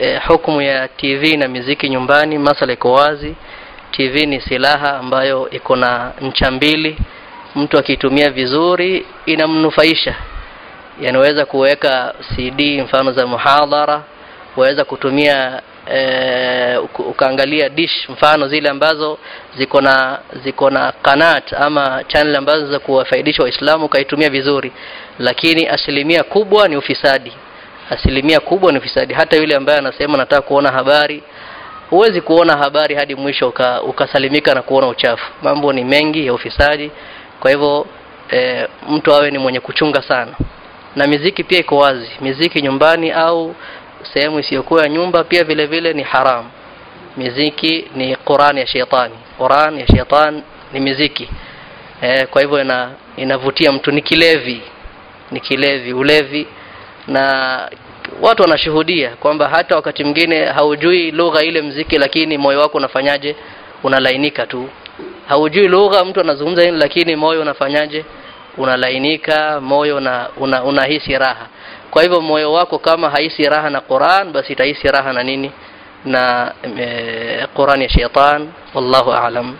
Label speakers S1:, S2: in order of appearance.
S1: e, hukumu ya TV na miziki nyumbani, masala iko wazi. TV ni silaha ambayo iko na ncha mbili, mtu akiitumia vizuri inamnufaisha. Yanaweza kuweka CD mfano za muhadhara, waweza kutumia e, ukaangalia dish mfano zile ambazo ziko na ziko na kanat ama channel ambazo za kuwafaidisha Waislamu ukaitumia vizuri, lakini asilimia kubwa ni ufisadi. Asilimia kubwa ni fisadi. Hata yule ambaye anasema nataka kuona habari, huwezi kuona habari hadi mwisho uka, ukasalimika na kuona uchafu. Mambo ni mengi ya ufisadi. Kwa hivyo e, mtu awe ni mwenye kuchunga sana. Na miziki pia iko wazi, miziki nyumbani au sehemu isiyokuwa ya nyumba pia vile vile ni haramu. Miziki ni Qur'an ya shetani. Qur'an ya shetani ni miziki. E, kwa hivyo ina, inavutia mtu, ni kilevi, ni kilevi, ulevi na watu wanashuhudia kwamba hata wakati mwingine haujui lugha ile mziki, lakini moyo wako unafanyaje? Unalainika tu. Haujui lugha, mtu anazungumza nini, lakini moyo unafanyaje? Unalainika, moyo una, una, unahisi raha. Kwa hivyo moyo wako kama haisi raha na Qur'an, basi itahisi raha na nini? Na e, Qur'an ya shaitan. Wallahu a'lam.